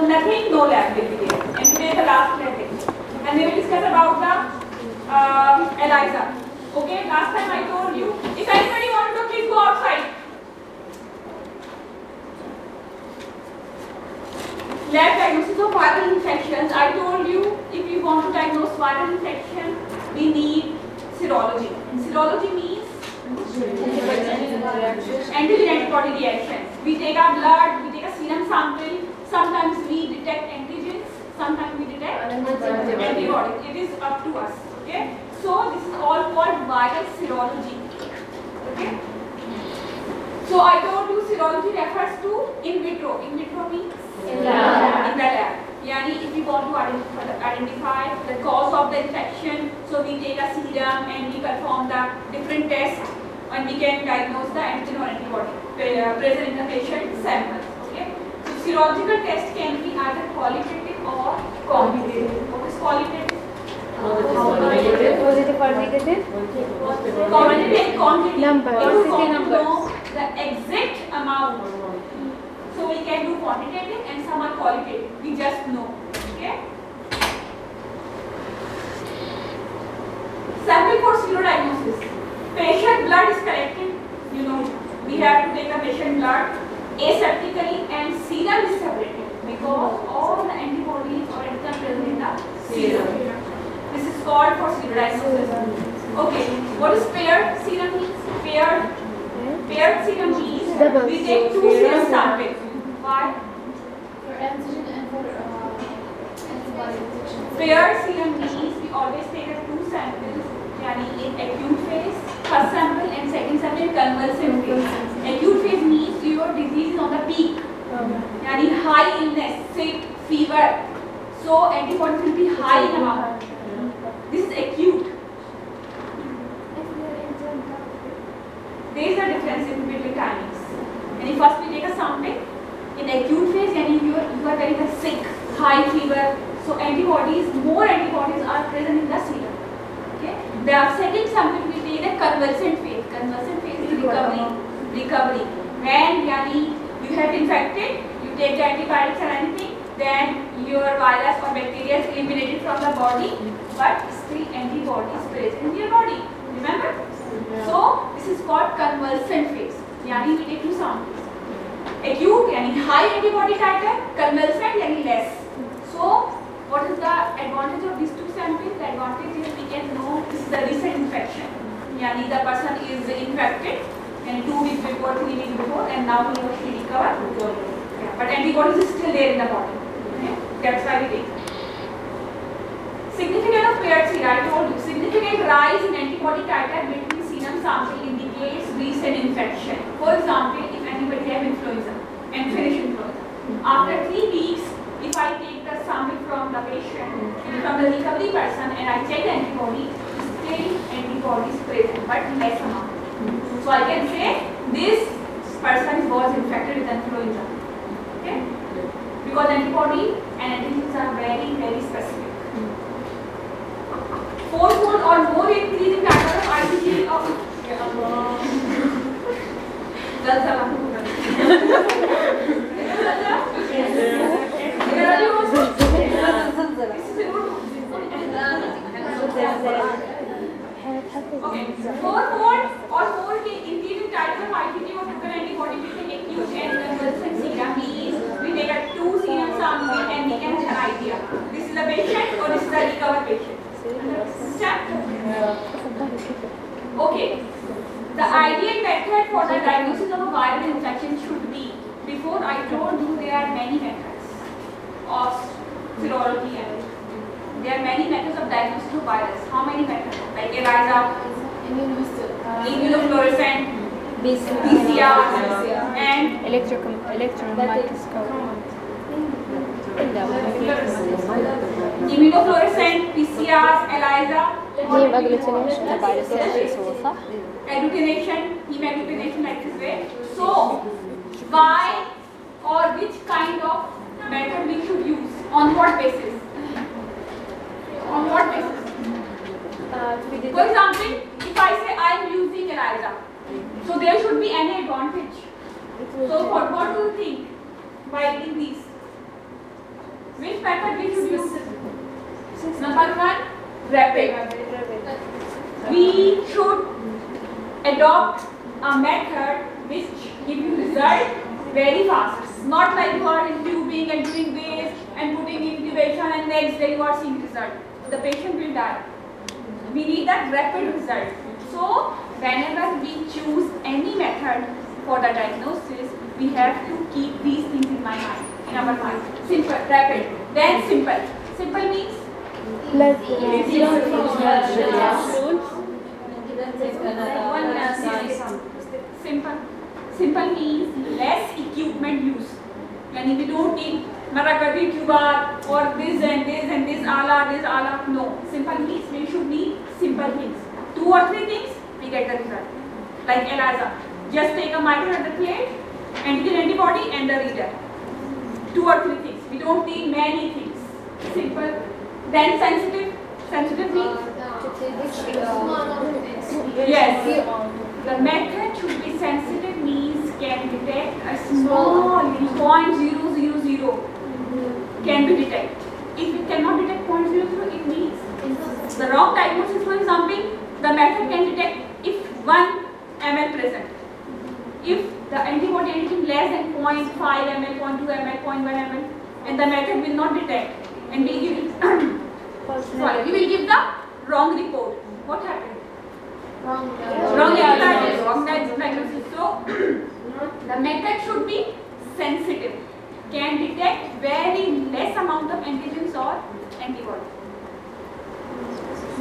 no, nothing, no lab there. And today is the last lesson. And we will discuss about the um, ELISA. Okay, last time I told you, if anybody wants to please go outside. Lab diagnosis of viral infections. I told you if you want to diagnose viral infection, we need serology. Serology means antigen antibody reaction. We take our blood, we take a serum sample. Sometimes we detect antigens, sometimes we detect antibodies. It is up to us. Okay. So this is all called viral serology. Okay. So I told you serology refers to in vitro. In vitro means In lab. in the lab. Yani if we want to identify, identify the cause of the infection, so we take a serum and we perform the different tests and we can diagnose the antigen or antibody uh, present in the patient sample. Okay. Serological test can be either qualitative or quantitative. What is qualitative? Positive or negative? Quantitative and quantitative. Number. If you Quantity want to numbers. know the exact amount, so we can do quantitative and some are qualitative. We just know. Okay. Sample for serodiagnosis. Patient blood is collected. You know, we have to take a patient blood aseptically and serum is separated because all the antibodies or antigen present in the serum. This is called for serodiagnosis. Okay, what is paired serum means? Paired Paired serum means Double. we take two serum samples. Why? For antigen and for uh, antibody detection. Paired serum means we always take two samples, yani in acute phase, first sample and second sample in convalescent phase. Acute phase means your disease is on the peak, yani high illness, sick, fever. So antibodies will be high in amount. This is acute. There is a difference in between timings. And first we take a sample in acute phase, yani you are, you are very much sick, high fever. So antibodies, more antibodies are present in the serum. Okay. The second sample we take the convalescent phase. Convalescent phase is recovery. Recovery. When yani you have infected, you take the antibiotics or anything, then your virus or bacteria is eliminated from the body, but still antibodies present in your body. Remember? So this is called convalescent phase. Yani we take two samples. Acute yani high antibody titer, convalescent yani less. So what is the advantage of these two samples? The advantage is we can know this is a recent infection. Yani the person is infected and two weeks before, three weeks before, and now he or she recovered. Yeah, but antibodies is still there in the body. Okay? That's why we take. Significant of paired I told you, significant rise in antibody titer between serum sample indicates recent infection. For example, if anybody have influenza and finish influenza, after three weeks, if I take the sample from the patient from the recovery person and I check the antibody, still antibodies present, but less amount. So I can say this person was infected with influenza. Okay? Because antibody and antigens are very, very specific. Fourfold or more increase pattern of IgG of Zalzala. Zalzala. Okay, fourfold or more increase in titer of IgG or total antibody between acute and convalescent serum means we take a two serum sample and we can have an idea. This is the patient or this is the recovered patient. Understand? Okay. The ideal method for the diagnosis of a viral infection should be, before I told you there are many methods of serology and there are many methods of diagnosis of virus. How many methods? Like ELISA, immunofluorescent, PCR, and electron microscope. Immunofluorescent, PCR, ELISA. Heme agglutination, the virus is صح؟ Agglutination, heme like this way. So, why or which kind of method we should use? On what basis? For example, if I say I am using ELISA, so there should be any advantage. So, what, what do you think by doing these? Which method we should use? Number one, rapid. We should adopt a method which give you result very fast. Not like you are intubing and doing this and putting incubation and next day you are seeing result. The patient will die. We need that rapid result. So whenever we choose any method for the diagnosis, we have to keep these things in my mind, in our mind. Simple, rapid, then simple. Simple means simple. Simple means less equipment use. Yani we don't need Maragati QR or this and this and this ala, this ala. No. Simple means we should need simple things. Two or three things, we get the result. Like ELISA. Just take a micro at the plate, antigen antibody and the reader. Two or three things. We don't need many things. Simple. Then sensitive. Sensitive means Yes. The method should be sensitive means can detect a small point zero zero zero can be detected. If it cannot detect point zero zero, it means the wrong diagnosis. For example, the method can detect if one ml present. If the antibody anything less than 0.5 ml, 0.2 ml, 0.1 ml, and the method will not detect, and we give sorry, we will give the wrong report. What happened? Wrong. Wrong diagnosis. Wrong diagnosis. So the method should be sensitive. Can detect very less amount of antigens or antibodies.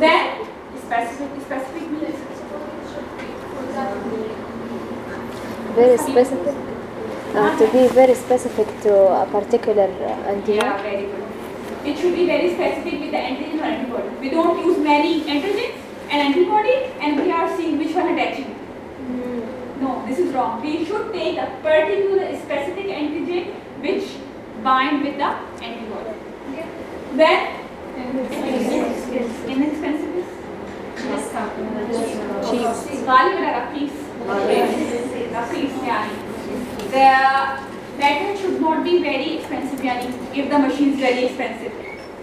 Then specific specific means Very specific. Uh, to be very specific to a particular uh, antigen. yeah, very good. It should be very specific with the antigen or antibody. We don't use many antigens and antibody and we are seeing which one attaching. No, this is wrong. We should take a particular specific antigen which bind with the antibody. Okay. Then Inexpensive? Cheap. The pattern should not be very expensive, yani, if the machine is very expensive.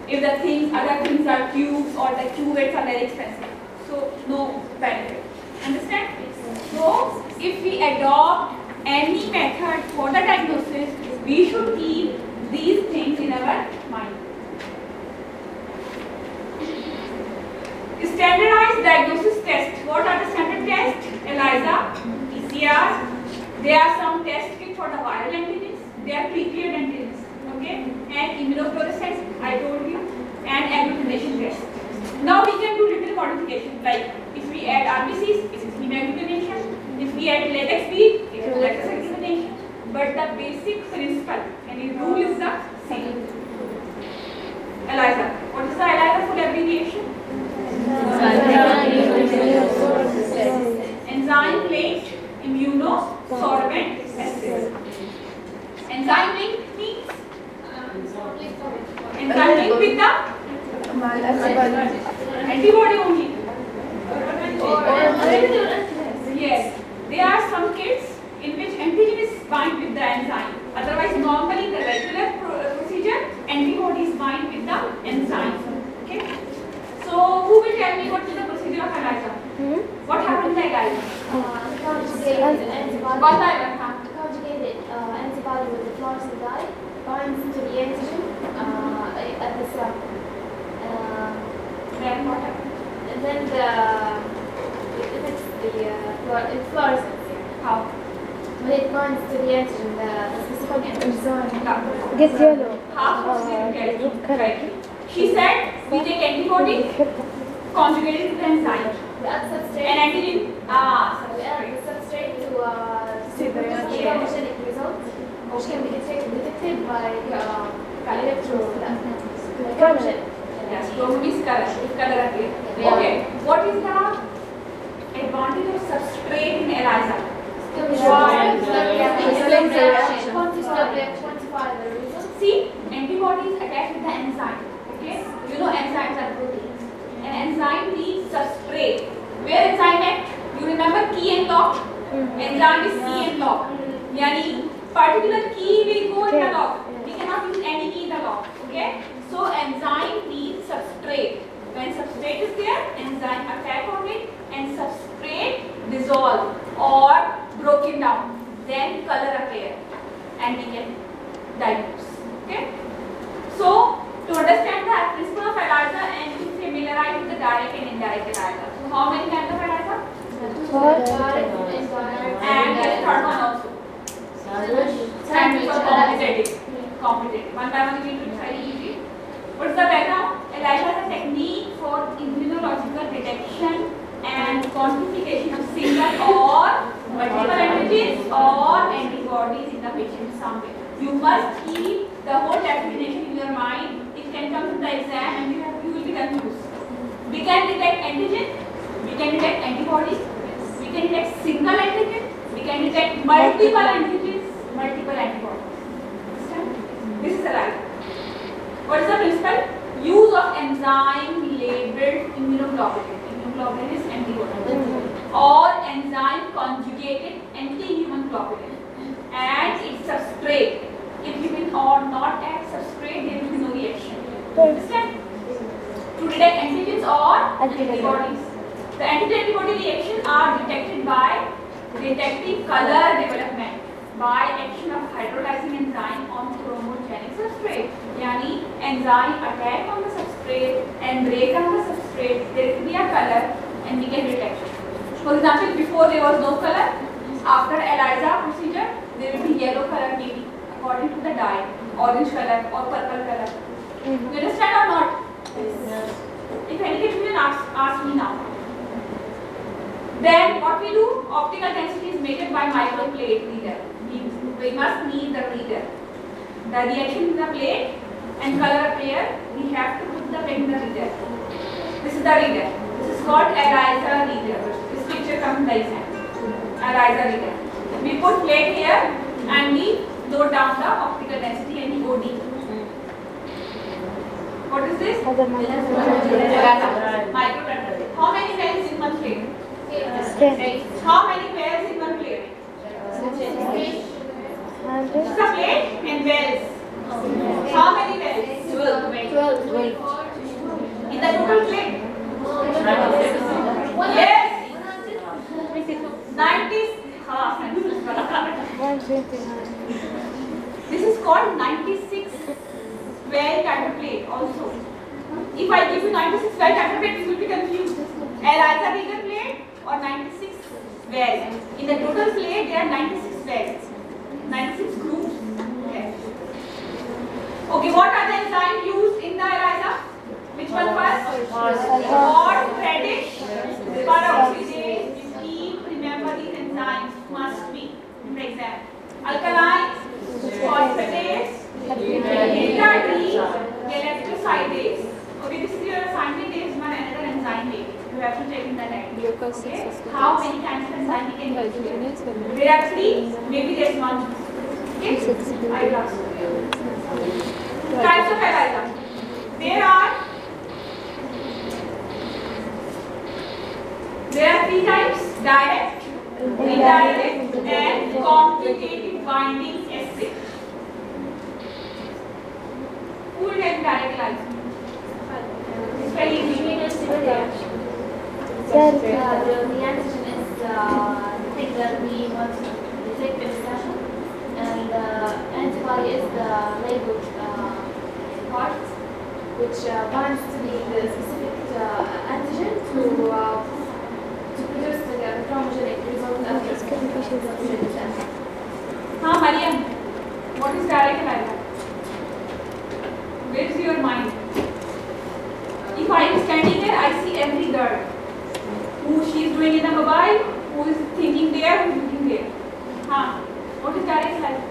If the things, other things are cubes or the cubits are very expensive. So, no benefit. Understand? So, if we adopt any method for the diagnosis, we should keep these things in our Standardized diagnosis test. What are the standard tests? ELISA, PCR. There are some test kits for the viral antigens. They are pre-cleared antigens. Okay. And immunofluorescence, I told you. And agglutination test. Now we can do little modification. Like if we add RBCs, it is hemagglutination. If we add latex B, it is latex agglutination. But the basic principle and the rule is the same. ELISA. What is the ELISA full abbreviation? Enzyme linked immunosorbent assay. Enzyme linked means uh, enzyme linked with the antibody only. Yes, there are some kits in which antigen is bind with the enzyme. Otherwise, normally the regular pro- procedure, antibodies bind with the enzyme. Okay. So, who will tell me what is the procedure of ELISA? What happens like ELISA? Conjugated antibody. What I huh? Conjugated uh, antibody with the fluorescent dye binds to the antigen uh, at the cell. Uh, Then what happens? and then the it affects the uh, it fluorescence. How? When it binds to the antigen, the, the specific antigen. How? Get yellow. Half of the Uh, correctly. She said we take antibody conjugated to the enzyme. We add substrate. And antigen, ah, we add substrate. substrate to uh, to Yeah. produce the chromogenic result, which can be detected, detected by uh, by electro. Color. Yes, so means color. If color appear. Okay. What is the advantage of substrate in ELISA? Quantify quantify the result. See, antibodies attached with the enzyme. Enzymes are proteins. An enzyme needs substrate. Where enzyme act? You remember key and lock? Hmm. Enzyme is key and lock. Yani particular key will go in the lock. We cannot use any key in the lock. Okay. Okay? So enzyme needs substrate. When substrate is there, enzyme attack on it and substrate dissolve or broken down. Then color appear and we can diagnose. Okay? So to understand the principle of ELISA and to familiarize with the direct and indirect ELISA. So how many kinds of ELISA? And the third one also. Scientific or competitive. Competitive. One by one you will to easy. What's the background? ELISA is a technique for immunological detection and quantification of single or multiple antigens or antibodies in the patient sample. You must keep the whole definition in your mind. Can come to the exam and you, have, you will be confused. We can detect antigen, we can detect antibodies, we can detect single antigen, we can detect multiple antigens, multiple antibodies. This is a right. What is the principle? Use of enzyme labeled immunoglobulin. Immunoglobulin is antibody. Or enzyme conjugated anti-human globulin. And its substrate. If you will or not add substrate, there will be no reaction. Understand? To detect antigens or antibodies. The anti-antibody reaction are detected by detecting color development by action of hydrolyzing enzyme on chromogenic substrate. Yani enzyme attack on the substrate and break on the substrate. There will be a color and we can detect. For example, before there was no color, after ELISA procedure, there will be yellow color maybe according to the dye, orange color or purple color. You understand or not? Yes. If any confusion, ask, ask me now. Then what we do? Optical density is measured by microplate reader. We, we must need the reader. The reaction in the plate and color appear. We have to put the pen in the reader. This is the reader. This is called ELISA reader. This picture comes like that. ELISA reader. We put plate here and we note down the optical density and OD. What is this? Microtractor. How many veins in one plate? Eight. How many pairs in one plate? Six. It's a plate and veins. How many veins? Twelve. Twelve. In the total plate? Yes. Ninety. half. This is called ninety square kind of plate also. If I give you 96 square kind of plate, you will be confused. ELISA bigger plate or 96 squares. In the total plate, there are 96 squares. 96 groups. Okay. Okay, what are the enzymes used in the ELISA? Which one first? Horseradish, peroxidase. Keep remember these enzymes must be in the exam. Alkaline, phosphatase. Okay, this is your assignment. Another. You have to check in the. How many kinds of can? There are three. Maybe there is one. Types of. There are there are three types: direct, indirect, and complicated binding. and direct is uh, the answer is uh, that we want to the and uh, antibody is the labeled part, which binds to the, specific antigen to produce the the Mariam, what is direct light? Where is your mind? If I am standing there, I see every girl. Who she is doing in the mobile, who is thinking there, who is looking there. हाँ what is direct ELISA?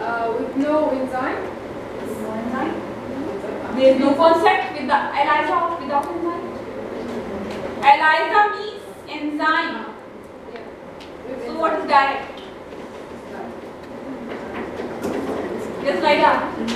Uh, with no enzyme. No enzyme. There is no concept with the ELISA without enzyme. ELISA means enzyme. So what is direct? Yes, Laila. What is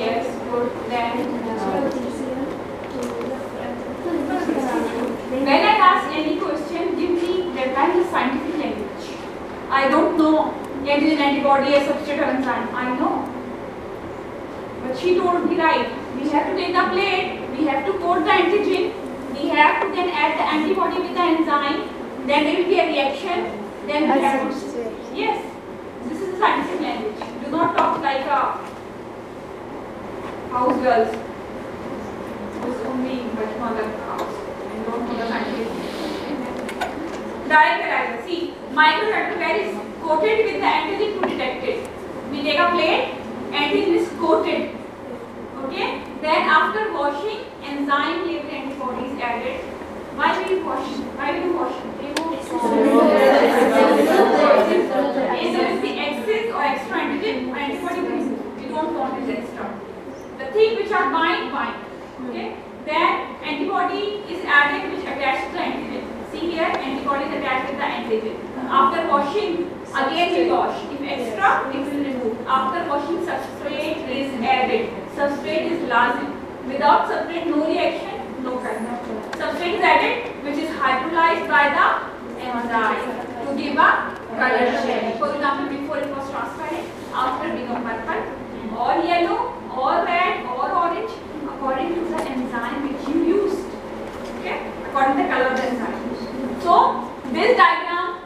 Yes, good. Then when I ask any question, give me reply in scientific language. I don't know antigen, antibody, a substrate or enzyme. I know. But she told me right. We have to take the plate, we have to coat the antigen, we have to then add the antibody with the enzyme, then there will be a reaction, then we have to. Yes, this is the scientific language. Do not talk like a house girls who's only on the house and don't know the scientific Direct ELISA. See, Michael microreactor is coated with the antigen to detect it. We take a plate, antigen is coated. Okay? Then after washing, enzyme labeled antibodies added. Why we do washing? Why we do washing? If there is the excess or extra antigen, antibody will remove. We don't want it extra. The thing which are bind, bind. Okay? Then antibody is added which attached to the antigen. See here, antibody is attached with the antigen. After washing, again we wash. If extra, it will remove. After washing, substrate is added. Substrate is lazim. Without substrate, no reaction, no color. Substrate is added, which is hydrolyzed by the enzyme to give a color shade. For example, before it was transparent, after become purple, or yellow, or red, or orange, according to the enzyme which you used. Okay? According to the color of the enzyme. So, this diagram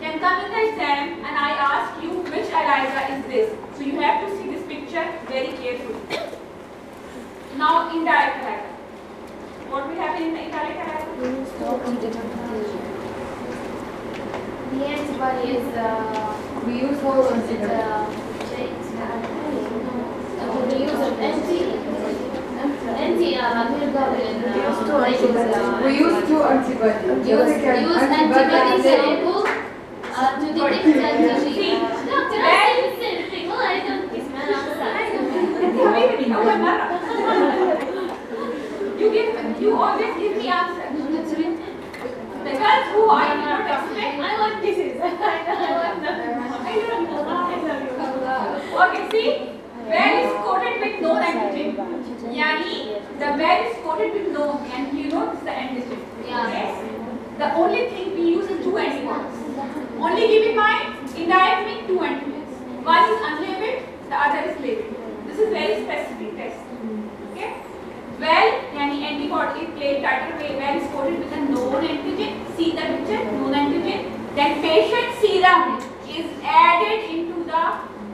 can come in the exam and I ask you which ELISA is this. So, you have to see this picture very carefully. Now, indirect ELISA. What will happen in the indirect ELISA? The antibody is uh, We use whole it, uh, uh, we use an anti anti uh, hemoglobin. Uh, We use two antibodies. use Use use antibody sample uh, to detect antigen. No, can I say the same thing? Well, I don't You always give me answer. The girls who I did not expect, I want pieces. I want them. I don't know. Okay, see, well is coated with known antigen. Yani, the well is coated with known, and you know this is the antigen. Yeah. Yes. The only thing we use is two antibodies. Only keep in mind, indirect means two antigens. One is unlabeled, the other is labeled. This is very specific test. Okay? Well, yani antibody plate title way well coated with a known antigen. See the picture, known antigen. Then patient serum is added into the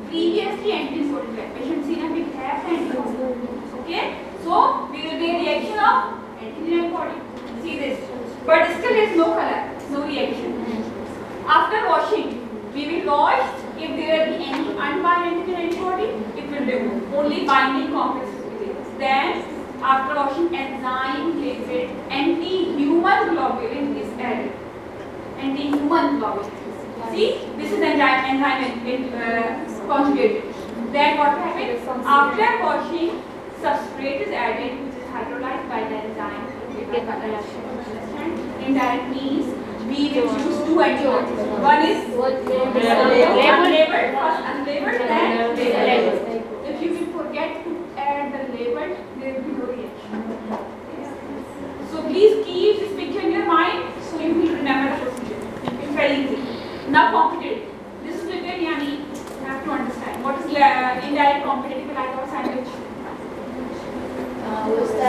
previously antigen well. Patient serum will have antibody. Okay? So we will be reaction of antigen antibody. See this. But still there is no color, no reaction. After washing, we will wash. If there be any unbound antigen antibody, it will remove. Only binding complex will be there. Then, after washing, enzyme labeled anti-human globulin is added. Anti-human globulin. See, this is enzyme, enzyme uh, conjugated. Then what happens? After washing, substrate is added, which is hydrolyzed by the enzyme. to give a Indirect means we will use two antibodies. One is unlabeled, first unlabeled, then labeled. If you will forget to add the labeled, there will be no reaction. So please keep this picture in your mind so you will remember the procedure. It's very easy. Now competitive. This is written yani you have to understand what is uh, indirect competitive like or sandwich.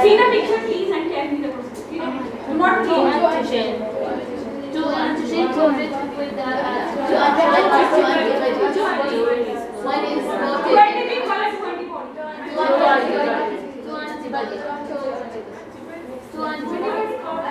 See the picture please and tell me the procedure. See the picture. Do not Two change. antigen. Two antigen coated with the uh, two antibodies. Two antibodies. One is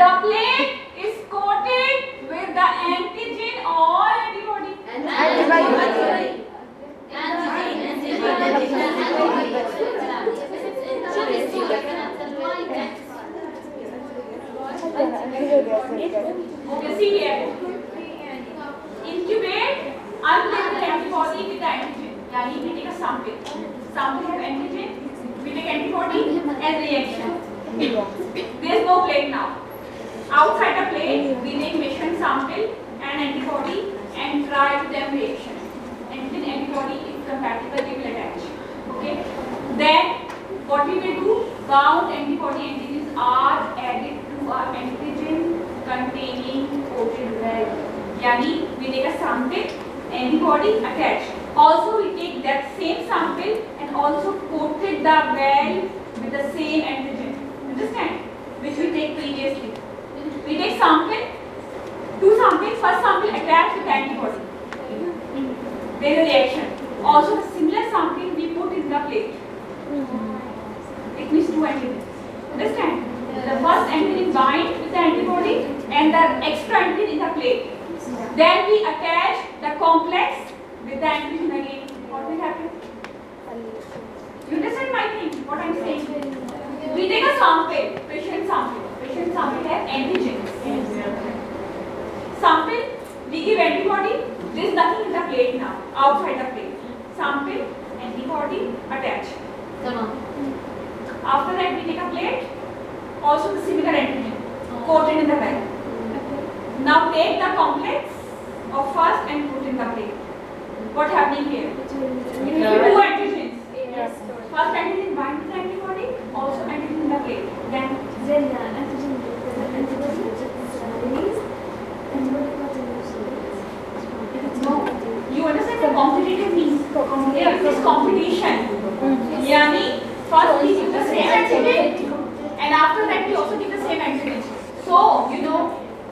The plate is coated with the antigen or antibody. Okay, see here. Incubate unlabeled antibody with the antigen. Yani we take a sample. Sample have antigen. We take antibody and reaction. There is no plate now. Outside the plate, we take mission sample and antibody and try to them reaction. Antigen antibody if compatible, we will attach. Okay. Then what we will do? Bound antibody antigens are added to our antigen containing coated well. Yani we take a sample, antibody attached. Also we take that same sample and also coated the well with the same antigen. Understand? Which we take previously. We take sample, two samples, first sample attached with antibody. There is a reaction. Also the similar sample we put in the plate. It means two antigens. Understand? The first antigen bind with the antibody and the extra antigen in the plate. Then we attach the complex with the antigen again. What will happen? You understand my thing? What I'm saying? We take a sample, patient sample. Patient sample has antigens. Sample, we give antibody. There is nothing in the plate now, outside the plate. Sample, antibody, attach. After that, we take a plate, also the similar antigen, coated in the bag. Now take the complex of first and put in the plate. What happening here? Two antigens. Yes. First antigen bind to the antibody, also antigen in the plate. Then you understand the competitive means? Here it is competition. Yani first we give the same antigen and after that we also give the same antigen. So you know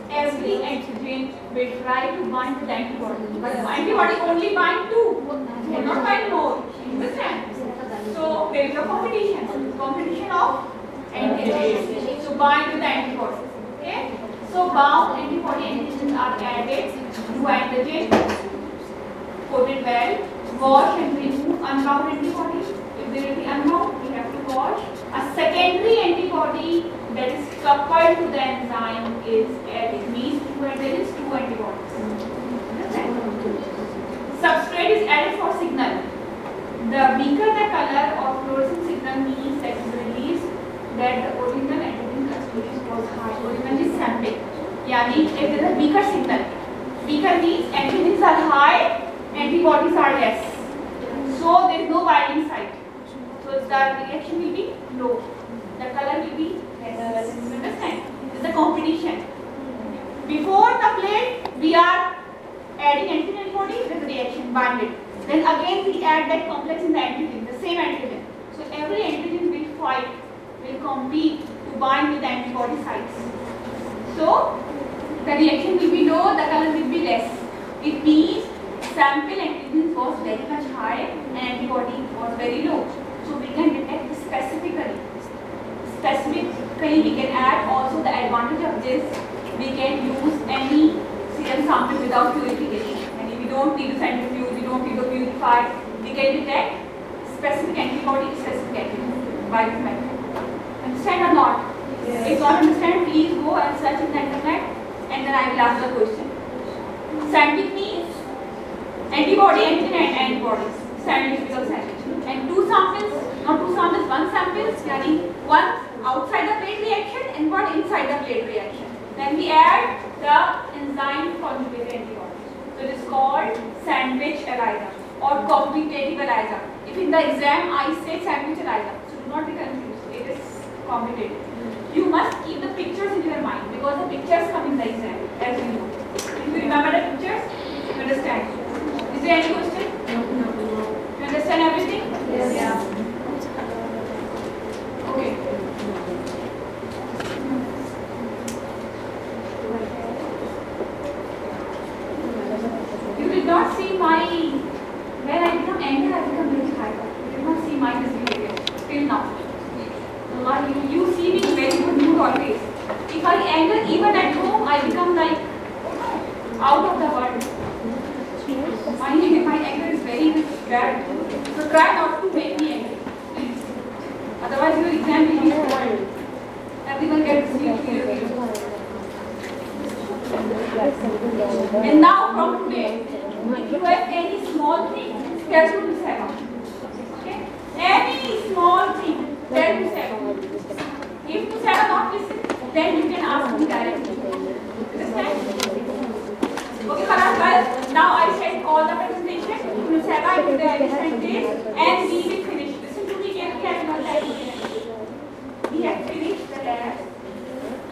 every antigen will try to bind to the antibody. But antibody only bind two, cannot bind more. Understand? So there is a competition. Competition of antigens to bind to the antibody. Okay? So bound antibody antigens are added to antigen, coated well, wash and remove unbound antibody. If there will be unbound, we have to wash. A secondary antibody that is coupled to the enzyme is added. Means and there is two antibodies. Substrate is added for signal. The weaker the color of fluorescent signal means that is released that the original antigen concentration was high. Original is sample. Yani if there is a weaker signal, weaker means antigens are high, antibodies are less. So there is no binding site. So the reaction will be low. The color will be understand? Is a competition. Before the plate, we are adding antigen antibody with the reaction binded. Then again we add that complex in the antigen, the same antigen. So every antigen will fight, will compete to bind with the antibody sites. So the reaction will be low, the color will be less. It means sample antigen was very much high and antibody was very low. So we can detect specifically. Specifically we can add also the advantage of this, we can use any serum sample without purification. And if we don't need to centrifuge, we don't need to purify, we can detect specific antibody, specific antigen by this method. Understand or not? If not understand, please go and search in the internet and then I will ask the question. Sandwich means antibody, antigen and antibodies. Sandwich becomes sandwich. And two samples, not two samples, one sample, yani one outside the plate reaction and one inside the plate reaction. Then we add the enzyme conjugated antibodies. So it is called sandwich ELISA or commutative ELISA. If in the exam I say sandwich ELISA, so do not be confused. It is commutative. You must keep the pictures in your mind because the pictures come in the exam, as you know. If you remember the pictures, you understand. Is there any question? No. You understand everything? Yes. Yeah. Okay. You did not see my, when I become angry, I become very hyper. You did not see my misbehavior till now. Allah, you, you see me in very good mood always. If I anger even at home, I become like oh out of the world. my my anger is very bad. So try not to make me angry. Otherwise your exam will be spoiled. Everyone gets zero. And now from today, if you have any small thing, schedule to seven. Okay? Any small thing, then to seven. If to seven not listen, then you can ask me directly. Understand? Okay, Farah, well, now I shared all the presentation. To seven, I will different days, and we will finish. Listen to me carefully, not like We have finished the lab,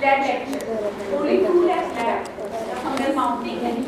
lecture. Only two labs left. Somewhere mounting